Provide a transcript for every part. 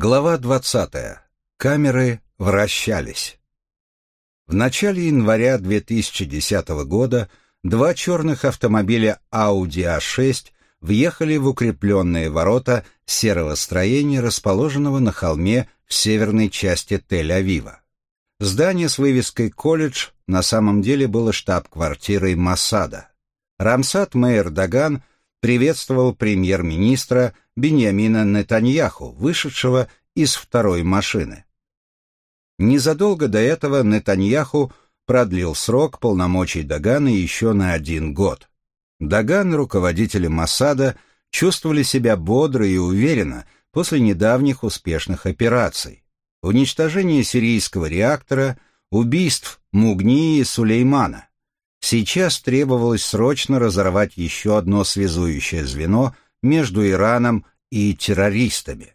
Глава 20. Камеры вращались. В начале января 2010 года два черных автомобиля Audi A6 въехали в укрепленные ворота серого строения, расположенного на холме в северной части Тель-Авива. Здание с вывеской «Колледж» на самом деле было штаб-квартирой Массада. Рамсад Мейер Даган приветствовал премьер-министра Беньямина Нетаньяху, вышедшего из второй машины. Незадолго до этого Нетаньяху продлил срок полномочий Дагана еще на один год. Даган руководители Масада чувствовали себя бодро и уверенно после недавних успешных операций. Уничтожение сирийского реактора, убийств Мугни и Сулеймана. Сейчас требовалось срочно разорвать еще одно связующее звено между Ираном и террористами.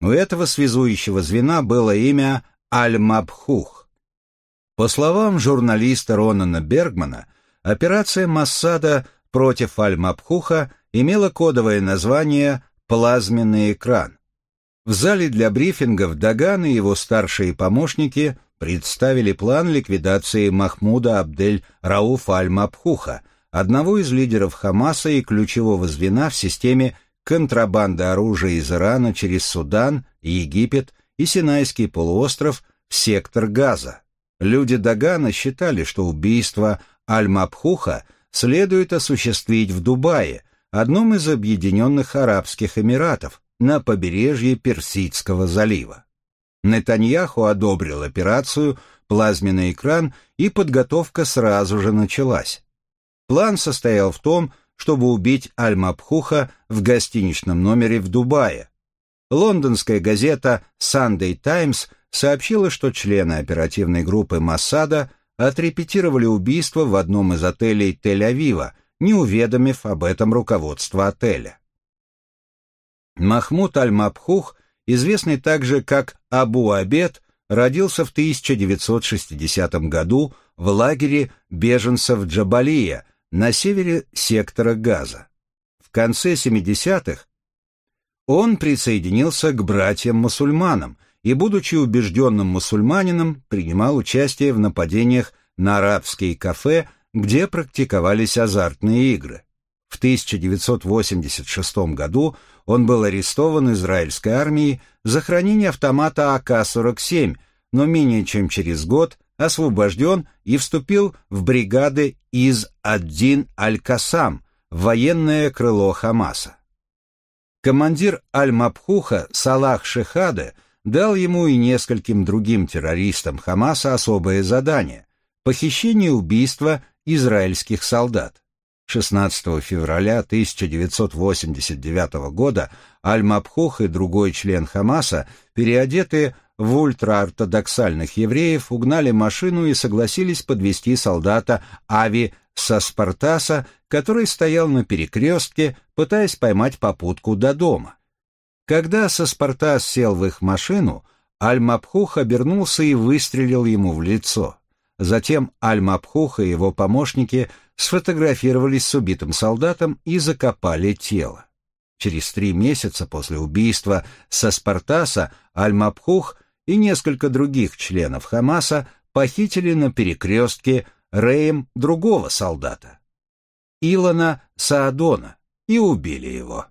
У этого связующего звена было имя Аль-Мабхух. По словам журналиста Ронана Бергмана, операция Массада против Аль-Мабхуха имела кодовое название «плазменный экран». В зале для брифингов Даган и его старшие помощники – представили план ликвидации Махмуда Абдель-Рауф Аль-Мабхуха, одного из лидеров Хамаса и ключевого звена в системе контрабанды оружия из Ирана через Судан, Египет и Синайский полуостров в сектор Газа. Люди Дагана считали, что убийство Аль-Мабхуха следует осуществить в Дубае, одном из объединенных Арабских Эмиратов, на побережье Персидского залива. Нетаньяху одобрил операцию, плазменный экран, и подготовка сразу же началась. План состоял в том, чтобы убить Аль-Мабхуха в гостиничном номере в Дубае. Лондонская газета Sunday Times сообщила, что члены оперативной группы Массада отрепетировали убийство в одном из отелей Тель-Авива, не уведомив об этом руководство отеля. Махмуд Аль-Мабхух известный также как Абу Абед, родился в 1960 году в лагере беженцев Джабалия на севере сектора Газа. В конце 70-х он присоединился к братьям-мусульманам и, будучи убежденным мусульманином, принимал участие в нападениях на арабские кафе, где практиковались азартные игры. В 1986 году он был арестован израильской армией за хранение автомата АК-47, но менее чем через год освобожден и вступил в бригады из Аддин Аль-Касам, военное крыло Хамаса. Командир Аль-Мабхуха Салах Шехаде дал ему и нескольким другим террористам Хамаса особое задание – похищение и убийство израильских солдат. 16 февраля 1989 года Аль-Мабхух и другой член Хамаса, переодетые в ультраортодоксальных евреев, угнали машину и согласились подвести солдата Ави Саспартаса, который стоял на перекрестке, пытаясь поймать попутку до дома. Когда Саспартас сел в их машину, Аль-Мабхух обернулся и выстрелил ему в лицо. Затем Аль-Мабхух и его помощники сфотографировались с убитым солдатом и закопали тело. Через три месяца после убийства со Спартаса Аль-Мабхух и несколько других членов Хамаса похитили на перекрестке Реем другого солдата, Илона Саадона, и убили его.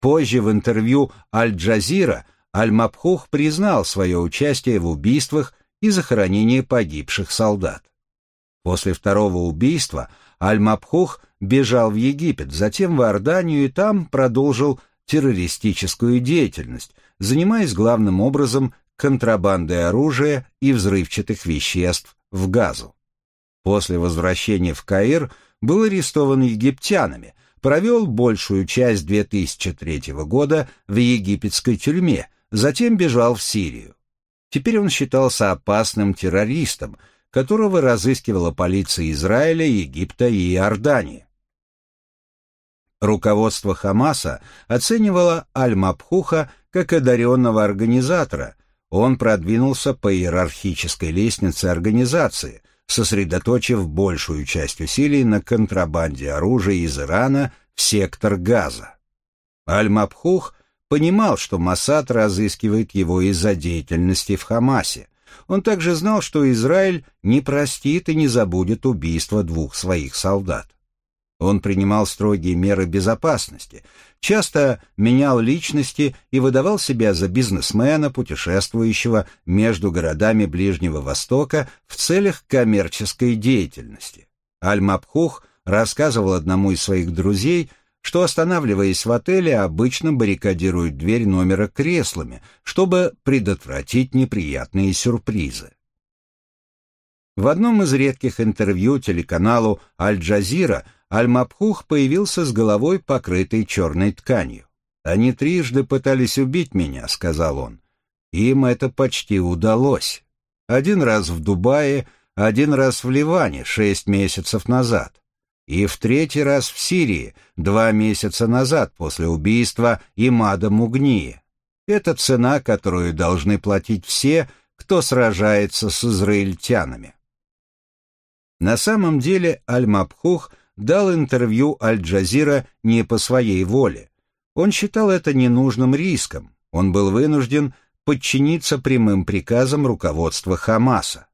Позже в интервью Аль-Джазира Аль-Мабхух признал свое участие в убийствах и захоронении погибших солдат. После второго убийства Аль-Мабхух бежал в Египет, затем в Иорданию и там продолжил террористическую деятельность, занимаясь главным образом контрабандой оружия и взрывчатых веществ в Газу. После возвращения в Каир был арестован египтянами, провел большую часть 2003 года в египетской тюрьме, затем бежал в Сирию. Теперь он считался опасным террористом – которого разыскивала полиция Израиля, Египта и Иордании. Руководство Хамаса оценивало Аль-Мабхуха как одаренного организатора. Он продвинулся по иерархической лестнице организации, сосредоточив большую часть усилий на контрабанде оружия из Ирана в сектор Газа. Аль-Мабхух понимал, что Масад разыскивает его из-за деятельности в Хамасе. Он также знал, что Израиль не простит и не забудет убийство двух своих солдат. Он принимал строгие меры безопасности, часто менял личности и выдавал себя за бизнесмена, путешествующего между городами Ближнего Востока в целях коммерческой деятельности. Аль-Мабхух рассказывал одному из своих друзей, что, останавливаясь в отеле, обычно баррикадирует дверь номера креслами, чтобы предотвратить неприятные сюрпризы. В одном из редких интервью телеканалу «Аль-Джазира» Аль-Мабхух появился с головой, покрытой черной тканью. «Они трижды пытались убить меня», — сказал он. «Им это почти удалось. Один раз в Дубае, один раз в Ливане шесть месяцев назад, и в третий раз в Сирии два месяца назад после убийства Имада Мугнии. Это цена, которую должны платить все, кто сражается с израильтянами». На самом деле Аль-Мабхух — дал интервью Аль-Джазира не по своей воле. Он считал это ненужным риском. Он был вынужден подчиниться прямым приказам руководства Хамаса.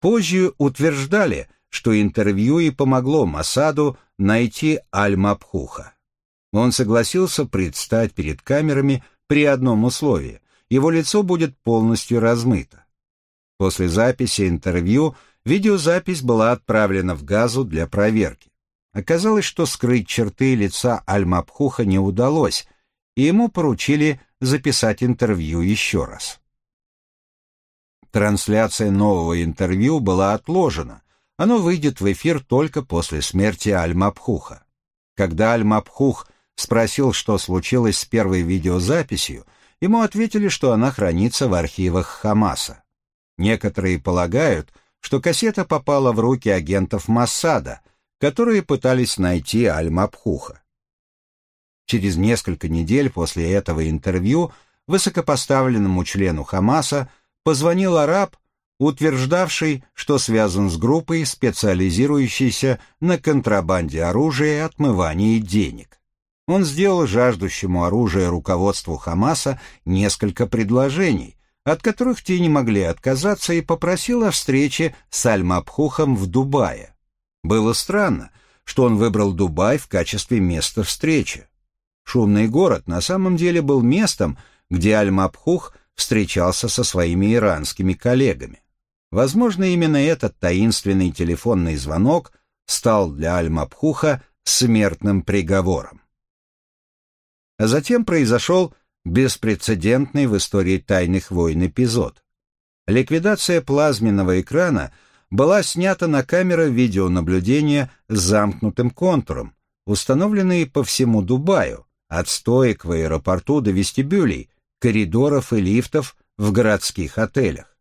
Позже утверждали, что интервью и помогло Масаду найти Аль-Мабхуха. Он согласился предстать перед камерами при одном условии – его лицо будет полностью размыто. После записи интервью видеозапись была отправлена в Газу для проверки. Оказалось, что скрыть черты лица Аль-Мабхуха не удалось, и ему поручили записать интервью еще раз. Трансляция нового интервью была отложена. Оно выйдет в эфир только после смерти Аль-Мабхуха. Когда Аль-Мабхух спросил, что случилось с первой видеозаписью, ему ответили, что она хранится в архивах Хамаса. Некоторые полагают, что кассета попала в руки агентов Массада – которые пытались найти Аль-Мабхуха. Через несколько недель после этого интервью высокопоставленному члену Хамаса позвонил араб, утверждавший, что связан с группой, специализирующейся на контрабанде оружия и отмывании денег. Он сделал жаждущему оружия руководству Хамаса несколько предложений, от которых те не могли отказаться, и попросил о встрече с Аль-Мабхухом в Дубае. Было странно, что он выбрал Дубай в качестве места встречи. Шумный город на самом деле был местом, где Аль-Мабхух встречался со своими иранскими коллегами. Возможно, именно этот таинственный телефонный звонок стал для Аль-Мабхуха смертным приговором. А затем произошел беспрецедентный в истории тайных войн эпизод. Ликвидация плазменного экрана – была снята на камеры видеонаблюдения с замкнутым контуром, установленные по всему Дубаю, от стоек в аэропорту до вестибюлей, коридоров и лифтов в городских отелях.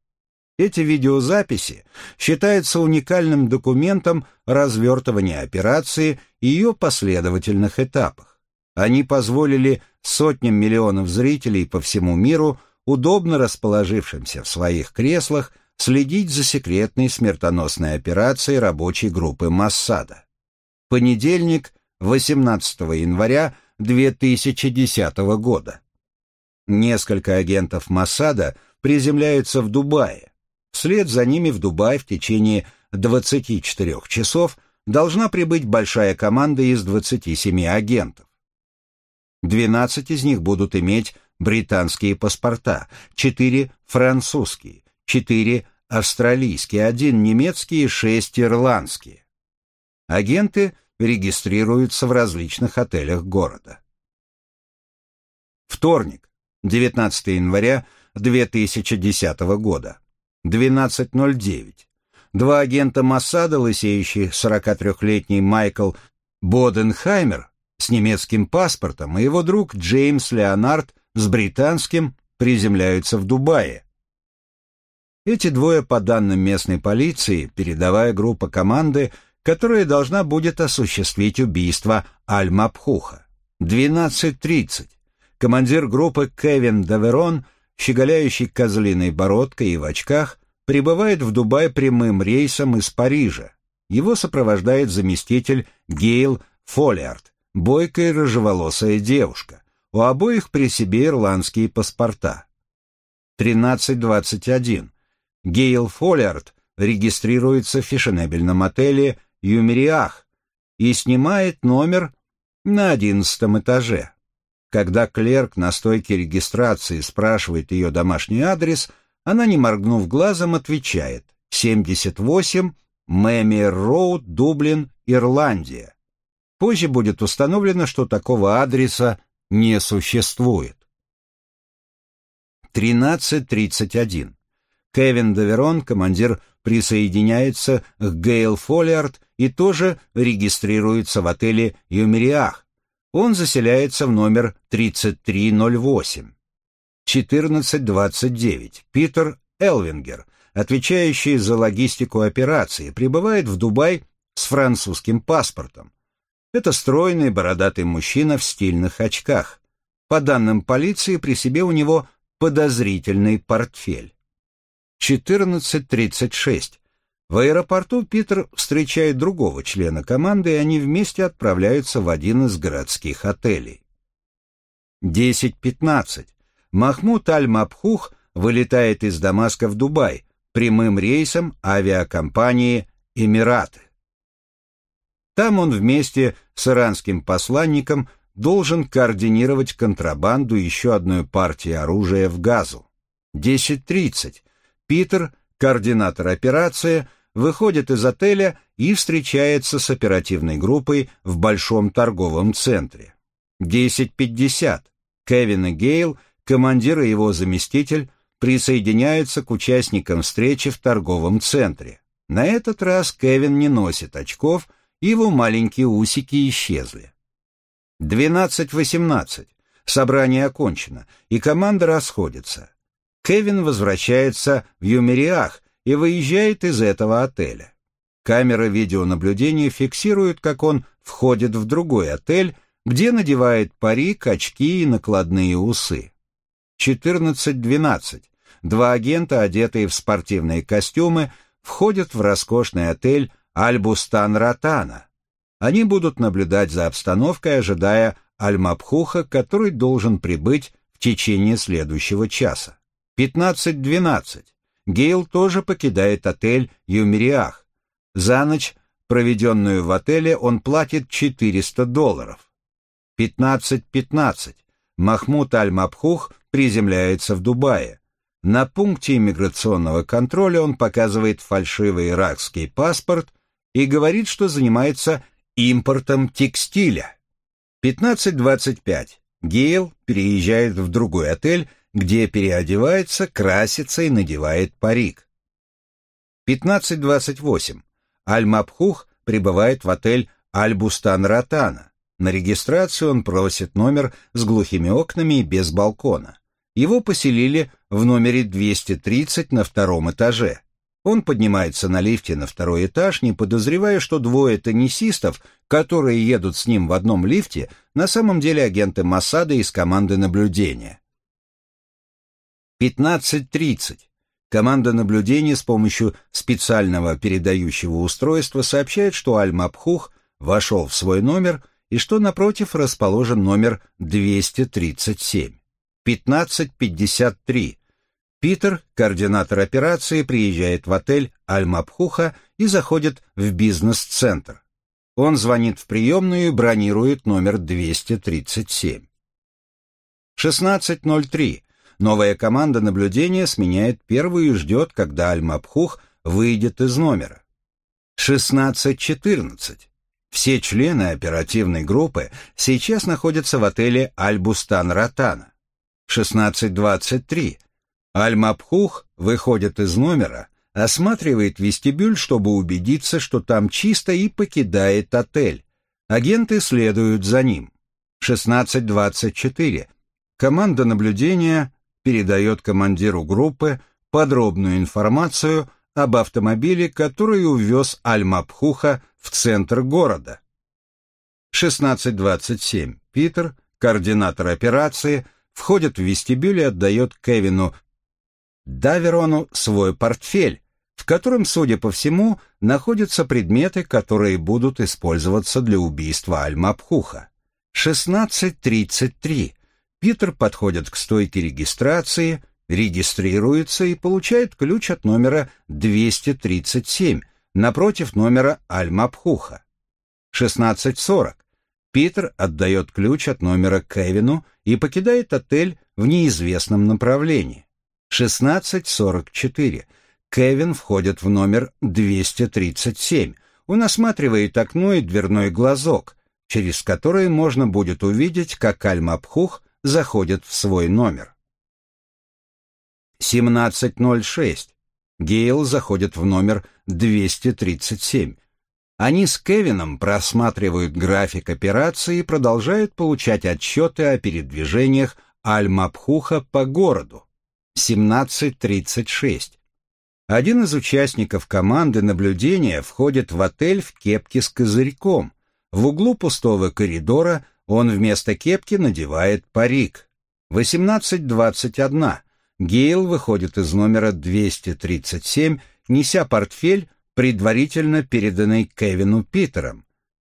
Эти видеозаписи считаются уникальным документом развертывания операции и ее последовательных этапах. Они позволили сотням миллионов зрителей по всему миру, удобно расположившимся в своих креслах, следить за секретной смертоносной операцией рабочей группы Массада. Понедельник, 18 января 2010 года. Несколько агентов Массада приземляются в Дубае. Вслед за ними в Дубай в течение 24 часов должна прибыть большая команда из 27 агентов. 12 из них будут иметь британские паспорта, 4 французские, 4 австралийские, один немецкий и шесть ирландские. Агенты регистрируются в различных отелях города. Вторник, 19 января 2010 года, 12.09. Два агента Моссада, лысеющий 43-летний Майкл Боденхаймер с немецким паспортом и его друг Джеймс Леонард с британским приземляются в Дубае, эти двое, по данным местной полиции, передовая группа команды, которая должна будет осуществить убийство Аль-Мабхуха. 12.30. Командир группы Кевин Даверон, щеголяющий козлиной бородкой и в очках, прибывает в Дубай прямым рейсом из Парижа. Его сопровождает заместитель Гейл Фолиард, бойкая рыжеволосая девушка. у обоих при себе ирландские паспорта. 13.21. Гейл Фоллиард регистрируется в фешенебельном отеле «Юмериах» и снимает номер на одиннадцатом этаже. Когда клерк на стойке регистрации спрашивает ее домашний адрес, она, не моргнув глазом, отвечает 78 Мэмиер Роуд, Дублин, Ирландия. Позже будет установлено, что такого адреса не существует. 13.31. Кевин Доверон, командир, присоединяется к Гейл Фоллиард и тоже регистрируется в отеле «Юмериах». Он заселяется в номер 3308. 14.29. Питер Элвингер, отвечающий за логистику операции, прибывает в Дубай с французским паспортом. Это стройный бородатый мужчина в стильных очках. По данным полиции, при себе у него подозрительный портфель. 14.36. В аэропорту Питер встречает другого члена команды, и они вместе отправляются в один из городских отелей. 10.15. Махмуд Аль-Мабхух вылетает из Дамаска в Дубай прямым рейсом авиакомпании «Эмираты». Там он вместе с иранским посланником должен координировать контрабанду еще одной партии оружия в Газу. 10.30. Питер, координатор операции, выходит из отеля и встречается с оперативной группой в большом торговом центре. 10.50. Кевин и Гейл, командир и его заместитель, присоединяются к участникам встречи в торговом центре. На этот раз Кевин не носит очков – его маленькие усики исчезли. 12.18. Собрание окончено, и команда расходится. Кевин возвращается в Юмериах и выезжает из этого отеля. Камера видеонаблюдения фиксирует, как он входит в другой отель, где надевает парик, очки и накладные усы. 14.12. Два агента, одетые в спортивные костюмы, входят в роскошный отель Альбустан-Ратана. Они будут наблюдать за обстановкой, ожидая Аль-Мабхуха, который должен прибыть в течение следующего часа. 15.12. Гейл тоже покидает отель Юмериах. За ночь, проведенную в отеле, он платит 400 долларов. 15.15. Махмуд Аль-Мабхух приземляется в Дубае. На пункте иммиграционного контроля он показывает фальшивый иракский паспорт и говорит, что занимается импортом текстиля. 15.25. Гейл переезжает в другой отель, где переодевается, красится и надевает парик. 15.28. Аль-Мабхух прибывает в отель Аль-Бустан-Ратана. На регистрацию он просит номер с глухими окнами и без балкона. Его поселили в номере 230 на втором этаже. Он поднимается на лифте на второй этаж, не подозревая, что двое теннисистов, которые едут с ним в одном лифте, на самом деле агенты Моссада из команды наблюдения. 15.30. Команда наблюдения с помощью специального передающего устройства сообщает, что Аль-Мабхух вошел в свой номер и что напротив расположен номер 237. 15.53. Питер, координатор операции, приезжает в отель Аль-Мабхуха и заходит в бизнес-центр. Он звонит в приемную и бронирует номер 237. 16.03. Новая команда наблюдения сменяет первую и ждет, когда Аль-Мабхух выйдет из номера. 16.14. Все члены оперативной группы сейчас находятся в отеле Аль-Бустан-Ратана. 16.23. Аль-Мабхух выходит из номера, осматривает вестибюль, чтобы убедиться, что там чисто, и покидает отель. Агенты следуют за ним. 16.24. Команда наблюдения передает командиру группы подробную информацию об автомобиле, который увез Аль-Мабхуха в центр города. 16.27. Питер, координатор операции, входит в вестибюль и отдает Кевину Даверону свой портфель, в котором, судя по всему, находятся предметы, которые будут использоваться для убийства Аль-Мабхуха. 16.33. Питер подходит к стойке регистрации, регистрируется и получает ключ от номера 237 напротив номера Аль-Мабхуха. 16.40. Питер отдает ключ от номера Кевину и покидает отель в неизвестном направлении. 16.44. Кевин входит в номер 237. Он осматривает окно и дверной глазок, через который можно будет увидеть, как Аль-Мабхух заходит в свой номер. 17.06. Гейл заходит в номер 237. Они с Кевином просматривают график операции и продолжают получать отчеты о передвижениях Аль-Мабхуха по городу. 17.36. Один из участников команды наблюдения входит в отель в кепке с козырьком. В углу пустого коридора он вместо кепки надевает парик. 18.21. Гейл выходит из номера 237, неся портфель, предварительно переданный Кевину Питером.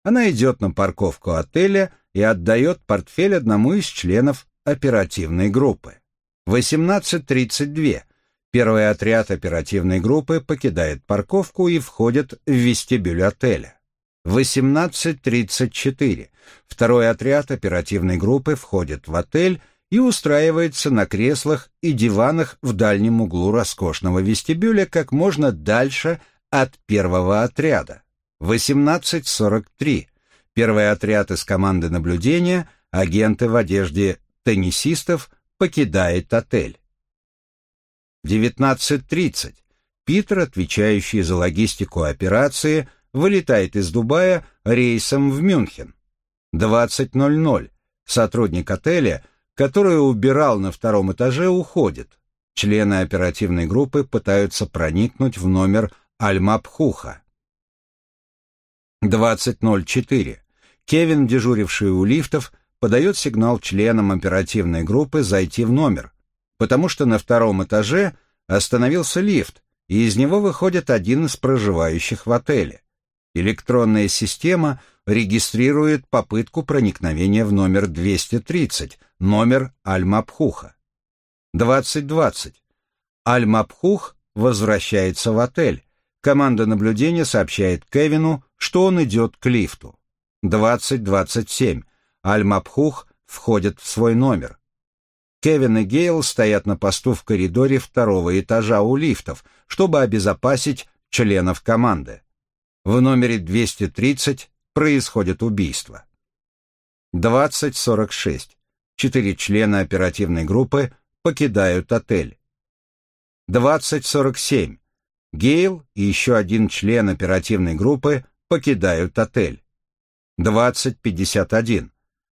Она идет на парковку отеля и отдает портфель одному из членов оперативной группы. 18.32. Первый отряд оперативной группы покидает парковку и входит в вестибюль отеля. 18.34. Второй отряд оперативной группы входит в отель и устраивается на креслах и диванах в дальнем углу роскошного вестибюля как можно дальше от первого отряда. 18.43. Первый отряд из команды наблюдения, агенты в одежде теннисистов, покидает отель. 19.30. Питер, отвечающий за логистику операции, вылетает из Дубая рейсом в Мюнхен. 20.00. Сотрудник отеля, который убирал на втором этаже, уходит. Члены оперативной группы пытаются проникнуть в номер Аль-Мабхуха. 20.04. Кевин, дежуривший у лифтов, подает сигнал членам оперативной группы зайти в номер, потому что на втором этаже остановился лифт, и из него выходит один из проживающих в отеле. Электронная система регистрирует попытку проникновения в номер 230, номер Аль-Мабхуха. 2020. Аль-Мабхух возвращается в отель. Команда наблюдения сообщает Кевину, что он идет к лифту. 2027. Аль-Мабхух входит в свой номер. Кевин и Гейл стоят на посту в коридоре второго этажа у лифтов, чтобы обезопасить членов команды. В номере 230 происходит убийство. 20.46. Четыре члена оперативной группы покидают отель. 20.47. Гейл и еще один член оперативной группы покидают отель. 20.51.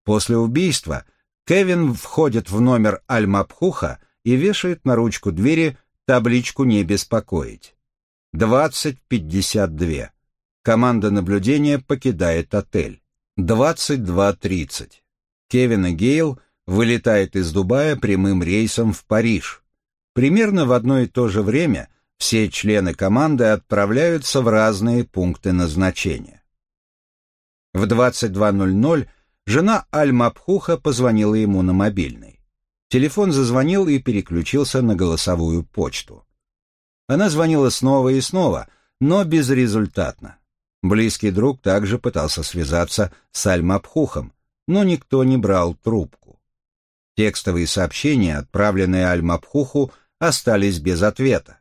После убийства Кевин входит в номер Аль-Мабхуха и вешает на ручку двери табличку «Не беспокоить». 20.52. Команда наблюдения покидает отель. 22.30. Кевин и Гейл вылетает из Дубая прямым рейсом в Париж. Примерно в одно и то же время все члены команды отправляются в разные пункты назначения. В 22.00 жена Аль-Мабхуха позвонила ему на мобильный. Телефон зазвонил и переключился на голосовую почту. Она звонила снова и снова, но безрезультатно. Близкий друг также пытался связаться с Аль-Мабхухом, но никто не брал трубку. Текстовые сообщения, отправленные Аль-Мабхуху, остались без ответа.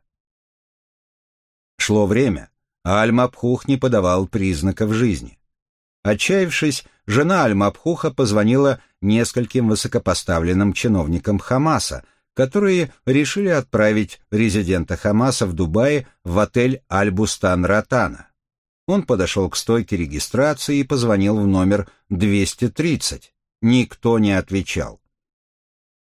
Шло время, а Аль-Мабхух не подавал признаков жизни. Отчаявшись, жена Аль-Мабхуха позвонила нескольким высокопоставленным чиновникам Хамаса, которые решили отправить резидента Хамаса в Дубае в отель Аль-Бустан-Ратана. Он подошел к стойке регистрации и позвонил в номер 230. Никто не отвечал.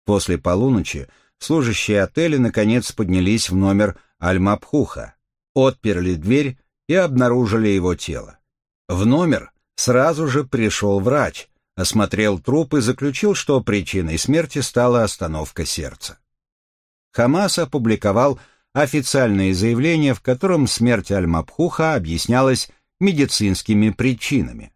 После полуночи служащие отеля наконец поднялись в номер Аль-Мабхуха, отперли дверь и обнаружили его тело. В номер Сразу же пришел врач, осмотрел труп и заключил, что причиной смерти стала остановка сердца. Хамас опубликовал официальное заявление, в котором смерть Аль-Мабхуха объяснялась медицинскими причинами.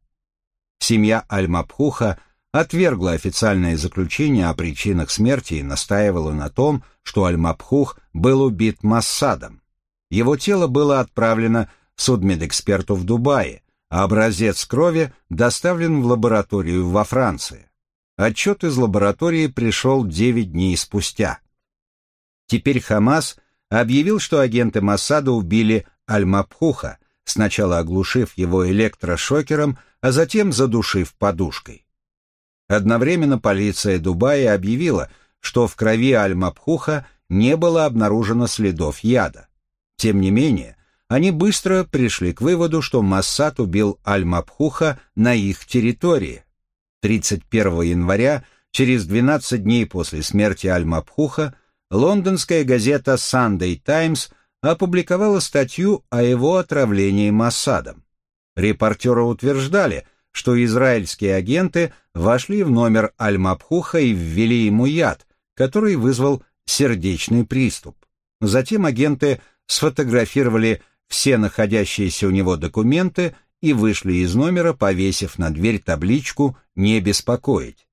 Семья Аль-Мабхуха отвергла официальное заключение о причинах смерти и настаивала на том, что Аль-Мабхух был убит Массадом. Его тело было отправлено судмедэксперту в Дубае, а образец крови доставлен в лабораторию во Франции. Отчет из лаборатории пришел 9 дней спустя. Теперь Хамас объявил, что агенты Массада убили Аль-Мабхуха, сначала оглушив его электрошокером, а затем задушив подушкой. Одновременно полиция Дубая объявила, что в крови Аль-Мабхуха не было обнаружено следов яда. Тем не менее, они быстро пришли к выводу, что Массад убил Аль-Мабхуха на их территории. 31 января, через 12 дней после смерти Аль-Мабхуха, лондонская газета Sunday Times опубликовала статью о его отравлении Массадом. Репортеры утверждали, что израильские агенты вошли в номер Аль-Мабхуха и ввели ему яд, который вызвал сердечный приступ. Затем агенты сфотографировали все находящиеся у него документы и вышли из номера, повесив на дверь табличку «Не беспокоить».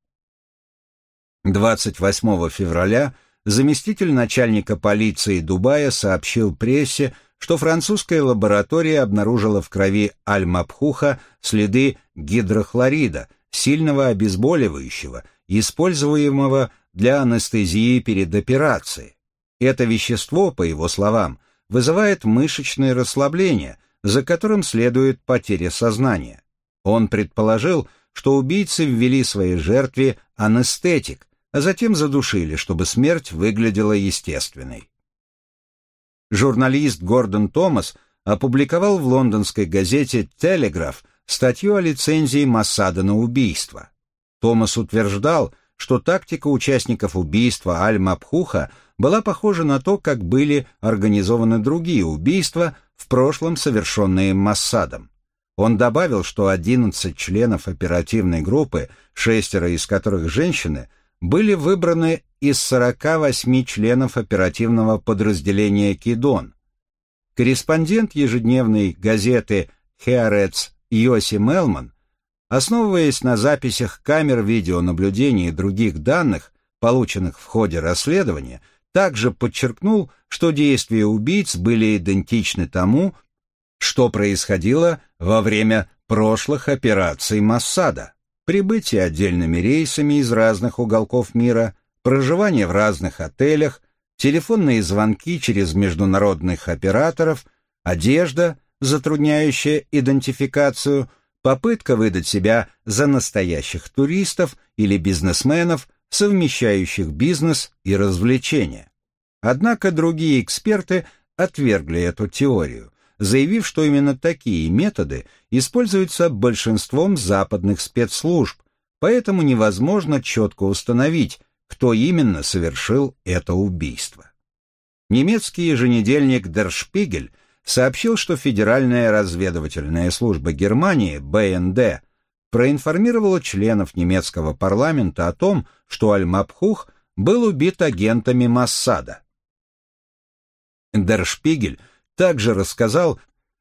28 февраля заместитель начальника полиции Дубая сообщил прессе, что французская лаборатория обнаружила в крови Аль-Мабхуха следы гидрохлорида, сильного обезболивающего, используемого для анестезии перед операцией. Это вещество, по его словам, вызывает мышечное расслабление, за которым следует потеря сознания. Он предположил, что убийцы ввели своей жертве анестетик, а затем задушили, чтобы смерть выглядела естественной. Журналист Гордон Томас опубликовал в лондонской газете «Телеграф» статью о лицензии Массада на убийство. Томас утверждал, что тактика участников убийства Аль-Мабхуха была похожа на то, как были организованы другие убийства, в прошлом совершенные Массадом. Он добавил, что 11 членов оперативной группы, шестеро из которых женщины, были выбраны из 48 членов оперативного подразделения «Кидон». Корреспондент ежедневной газеты «Хеарец» Йоси Мелман, основываясь на записях камер видеонаблюдения и других данных, полученных в ходе расследования, также подчеркнул, что действия убийц были идентичны тому, что происходило во время прошлых операций Массада. Прибытие отдельными рейсами из разных уголков мира, проживание в разных отелях, телефонные звонки через международных операторов, одежда, затрудняющая идентификацию, попытка выдать себя за настоящих туристов или бизнесменов, совмещающих бизнес и развлечения. Однако другие эксперты отвергли эту теорию, заявив, что именно такие методы используются большинством западных спецслужб, поэтому невозможно четко установить, кто именно совершил это убийство. Немецкий еженедельник Der Spiegel сообщил, что Федеральная разведывательная служба Германии, БНД, проинформировала членов немецкого парламента о том, что Аль-Мабхух был убит агентами Массада. Дершпигель также рассказал,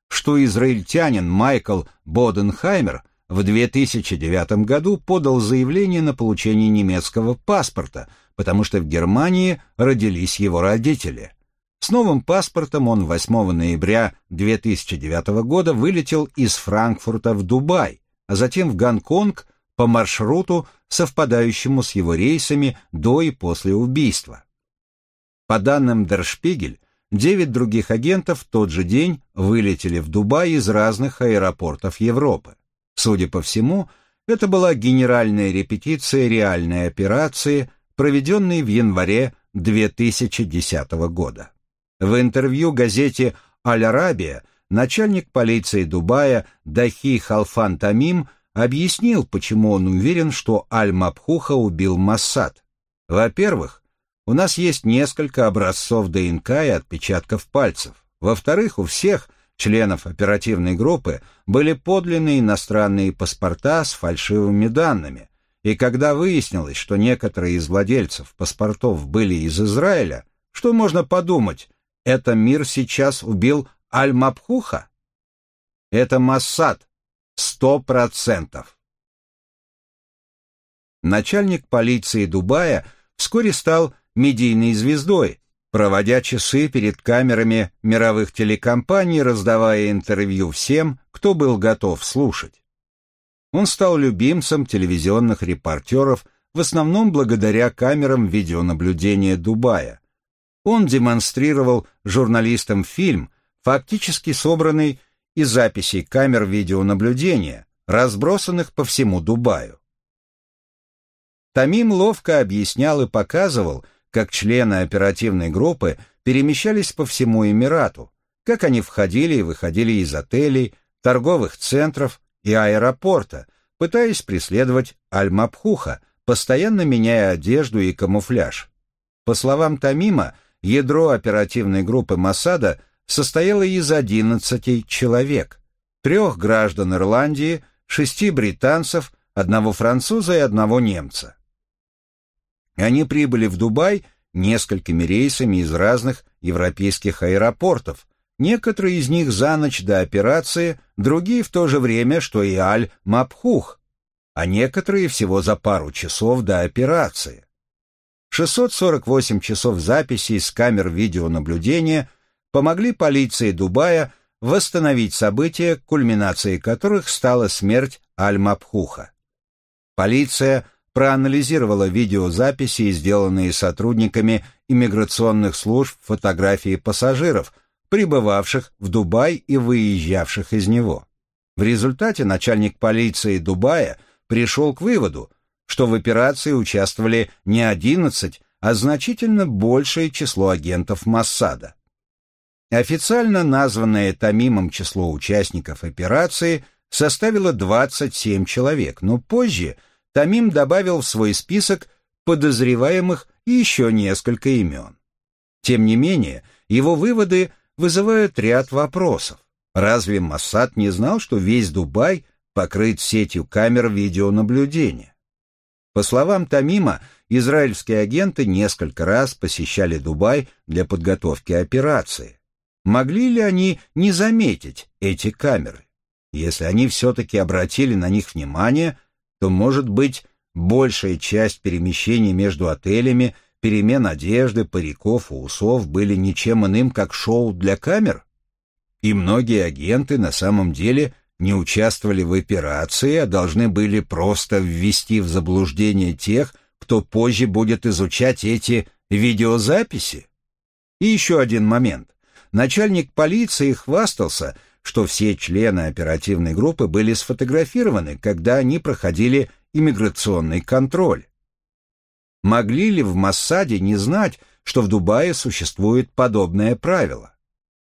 что израильтянин Майкл Боденхаймер в 2009 году подал заявление на получение немецкого паспорта, потому что в Германии родились его родители. С новым паспортом он 8 ноября 2009 года вылетел из Франкфурта в Дубай, а затем в Гонконг по маршруту, совпадающему с его рейсами до и после убийства. По данным Дершпигель, девять других агентов в тот же день вылетели в Дубай из разных аэропортов Европы. Судя по всему, это была генеральная репетиция реальной операции, проведенной в январе 2010 года. В интервью газете «Аль-Арабия» начальник полиции Дубая Дахи Халфан Тамим объяснил, почему он уверен, что Аль-Мабхуха убил Массад. Во-первых, у нас есть несколько образцов ДНК и отпечатков пальцев. Во-вторых, у всех членов оперативной группы были подлинные иностранные паспорта с фальшивыми данными. И когда выяснилось, что некоторые из владельцев паспортов были из Израиля, что можно подумать, это мир сейчас убил Аль-Мабхуха? Это Массад, сто процентов. Начальник полиции Дубая вскоре стал медийной звездой, проводя часы перед камерами мировых телекомпаний, раздавая интервью всем, кто был готов слушать. Он стал любимцем телевизионных репортеров, в основном благодаря камерам видеонаблюдения Дубая. Он демонстрировал журналистам фильм, фактически собранный из записей камер видеонаблюдения, разбросанных по всему Дубаю. Тамим ловко объяснял и показывал, как члены оперативной группы перемещались по всему Эмирату, как они входили и выходили из отелей, торговых центров и аэропорта, пытаясь преследовать Аль-Мабхуха, постоянно меняя одежду и камуфляж. По словам Тамима, ядро оперативной группы Масада состояло из 11 человек, трех граждан Ирландии, шести британцев, одного француза и одного немца. Они прибыли в Дубай несколькими рейсами из разных европейских аэропортов, некоторые из них за ночь до операции, другие в то же время, что и Аль-Мабхух, а некоторые всего за пару часов до операции. 648 часов записей с камер видеонаблюдения помогли полиции Дубая восстановить события, кульминацией которых стала смерть Аль-Мабхуха. Полиция проанализировала видеозаписи, сделанные сотрудниками иммиграционных служб фотографии пассажиров, прибывавших в Дубай и выезжавших из него. В результате начальник полиции Дубая пришел к выводу, что в операции участвовали не 11, а значительно большее число агентов Массада. Официально названное Тамимом число участников операции составило 27 человек, но позже – Тамим добавил в свой список подозреваемых еще несколько имен. Тем не менее, его выводы вызывают ряд вопросов. Разве Моссад не знал, что весь Дубай покрыт сетью камер видеонаблюдения? По словам Тамима, израильские агенты несколько раз посещали Дубай для подготовки операции. Могли ли они не заметить эти камеры? Если они все-таки обратили на них внимание, то, может быть, большая часть перемещений между отелями, перемен одежды, париков и усов были ничем иным, как шоу для камер? И многие агенты на самом деле не участвовали в операции, а должны были просто ввести в заблуждение тех, кто позже будет изучать эти видеозаписи? И еще один момент. Начальник полиции хвастался, что все члены оперативной группы были сфотографированы, когда они проходили иммиграционный контроль. Могли ли в Массаде не знать, что в Дубае существует подобное правило?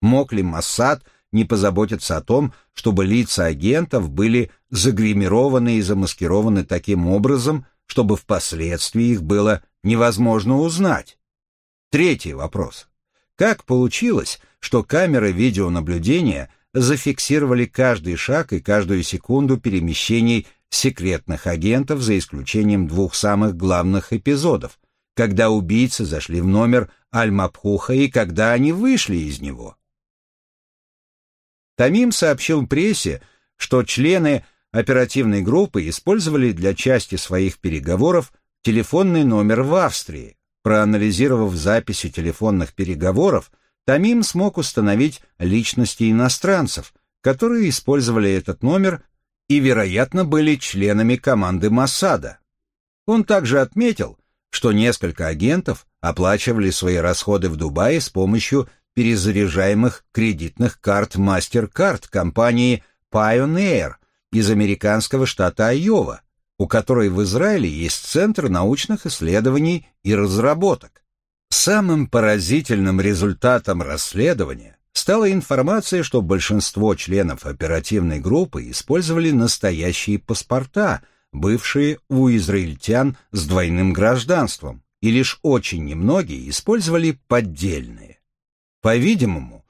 Мог ли Массад не позаботиться о том, чтобы лица агентов были загримированы и замаскированы таким образом, чтобы впоследствии их было невозможно узнать? Третий вопрос. Как получилось, что камеры видеонаблюдения – зафиксировали каждый шаг и каждую секунду перемещений секретных агентов за исключением двух самых главных эпизодов, когда убийцы зашли в номер Аль-Мабхуха и когда они вышли из него. Тамим сообщил прессе, что члены оперативной группы использовали для части своих переговоров телефонный номер в Австрии. Проанализировав записи телефонных переговоров, Тамим смог установить личности иностранцев, которые использовали этот номер и, вероятно, были членами команды Масада. Он также отметил, что несколько агентов оплачивали свои расходы в Дубае с помощью перезаряжаемых кредитных карт MasterCard компании Pioneer из американского штата Айова, у которой в Израиле есть Центр научных исследований и разработок. Самым поразительным результатом расследования стала информация, что большинство членов оперативной группы использовали настоящие паспорта, бывшие у израильтян с двойным гражданством, и лишь очень немногие использовали поддельные. По-видимому,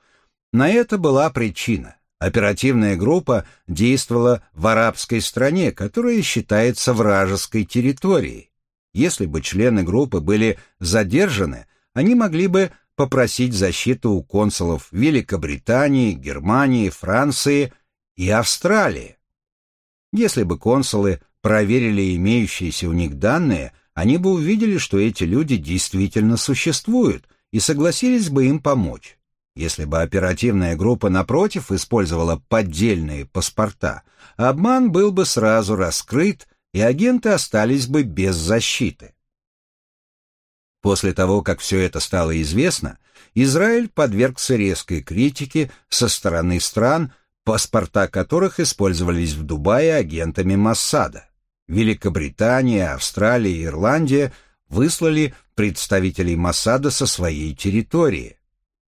на это была причина. Оперативная группа действовала в арабской стране, которая считается вражеской территорией. Если бы члены группы были задержаны, они могли бы попросить защиту у консулов Великобритании, Германии, Франции и Австралии. Если бы консулы проверили имеющиеся у них данные, они бы увидели, что эти люди действительно существуют и согласились бы им помочь. Если бы оперативная группа, напротив, использовала поддельные паспорта, обман был бы сразу раскрыт, и агенты остались бы без защиты. После того, как все это стало известно, Израиль подвергся резкой критике со стороны стран, паспорта которых использовались в Дубае агентами Моссада. Великобритания, Австралия и Ирландия выслали представителей Моссада со своей территории.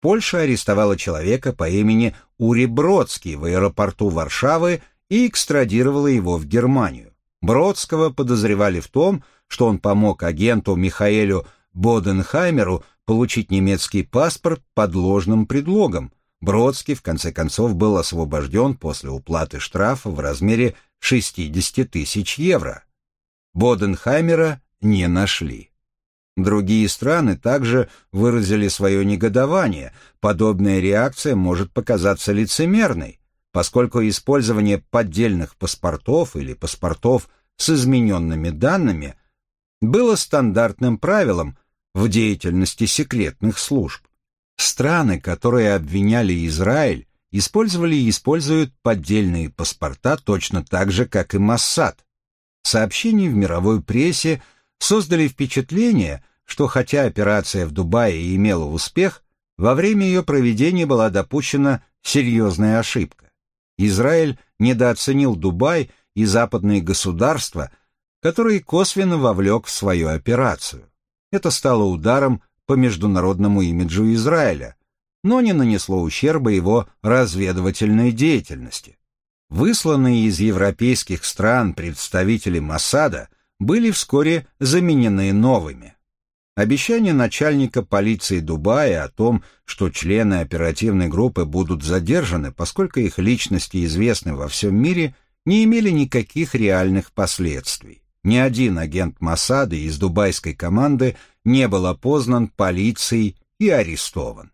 Польша арестовала человека по имени Ури Бродский в аэропорту Варшавы и экстрадировала его в Германию. Бродского подозревали в том, что он помог агенту Михаэлю Боденхаймеру получить немецкий паспорт под ложным предлогом. Бродский, в конце концов, был освобожден после уплаты штрафа в размере 60 тысяч евро. Боденхаймера не нашли. Другие страны также выразили свое негодование. Подобная реакция может показаться лицемерной, поскольку использование поддельных паспортов или паспортов с измененными данными было стандартным правилом в деятельности секретных служб. Страны, которые обвиняли Израиль, использовали и используют поддельные паспорта точно так же, как и Моссад. Сообщения в мировой прессе создали впечатление, что хотя операция в Дубае имела успех, во время ее проведения была допущена серьезная ошибка. Израиль недооценил Дубай и западные государства, которые косвенно вовлек в свою операцию. Это стало ударом по международному имиджу Израиля, но не нанесло ущерба его разведывательной деятельности. Высланные из европейских стран представители Моссада были вскоре заменены новыми. Обещание начальника полиции Дубая о том, что члены оперативной группы будут задержаны, поскольку их личности известны во всем мире, не имели никаких реальных последствий. Ни один агент Масады из дубайской команды не был опознан полицией и арестован.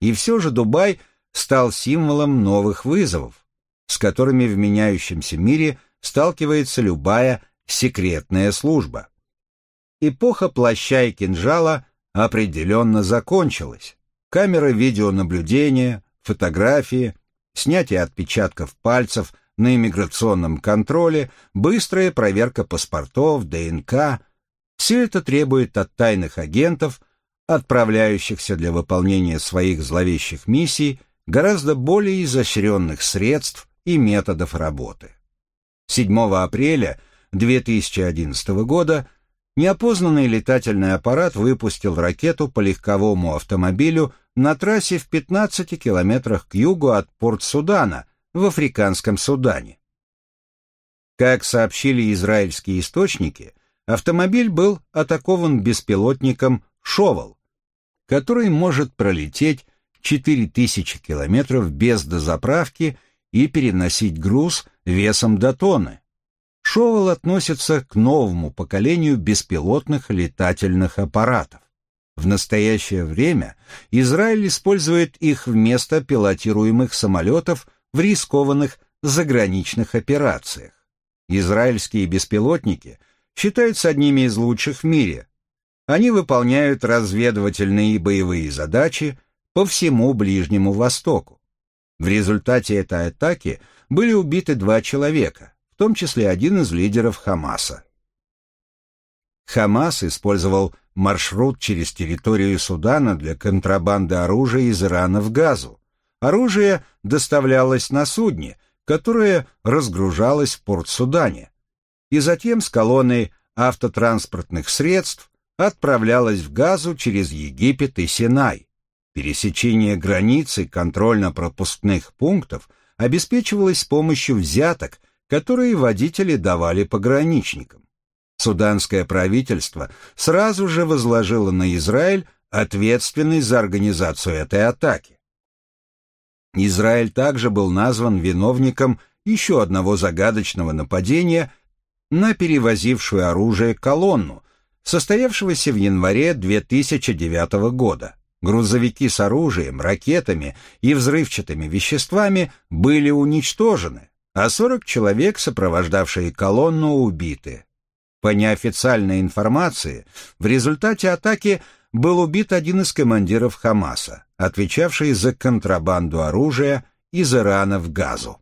И все же Дубай стал символом новых вызовов, с которыми в меняющемся мире сталкивается любая секретная служба эпоха плаща и кинжала определенно закончилась. Камеры видеонаблюдения, фотографии, снятие отпечатков пальцев на иммиграционном контроле, быстрая проверка паспортов, ДНК – все это требует от тайных агентов, отправляющихся для выполнения своих зловещих миссий, гораздо более изощренных средств и методов работы. 7 апреля 2011 года неопознанный летательный аппарат выпустил ракету по легковому автомобилю на трассе в 15 километрах к югу от Порт-Судана в Африканском Судане. Как сообщили израильские источники, автомобиль был атакован беспилотником «Шовал», который может пролететь 4000 километров без дозаправки и переносить груз весом до тонны. Шовел относится к новому поколению беспилотных летательных аппаратов. В настоящее время Израиль использует их вместо пилотируемых самолетов в рискованных заграничных операциях. Израильские беспилотники считаются одними из лучших в мире. Они выполняют разведывательные и боевые задачи по всему Ближнему Востоку. В результате этой атаки были убиты два человека, в том числе один из лидеров Хамаса. Хамас использовал маршрут через территорию Судана для контрабанды оружия из Ирана в Газу. Оружие доставлялось на судне, которое разгружалось в Порт-Судане, и затем с колонной автотранспортных средств отправлялось в Газу через Египет и Синай. Пересечение границы контрольно-пропускных пунктов обеспечивалось с помощью взяток которые водители давали пограничникам. Суданское правительство сразу же возложило на Израиль ответственность за организацию этой атаки. Израиль также был назван виновником еще одного загадочного нападения на перевозившую оружие колонну, состоявшегося в январе 2009 года. Грузовики с оружием, ракетами и взрывчатыми веществами были уничтожены, а 40 человек, сопровождавшие колонну, убиты. По неофициальной информации, в результате атаки был убит один из командиров Хамаса, отвечавший за контрабанду оружия из Ирана в Газу.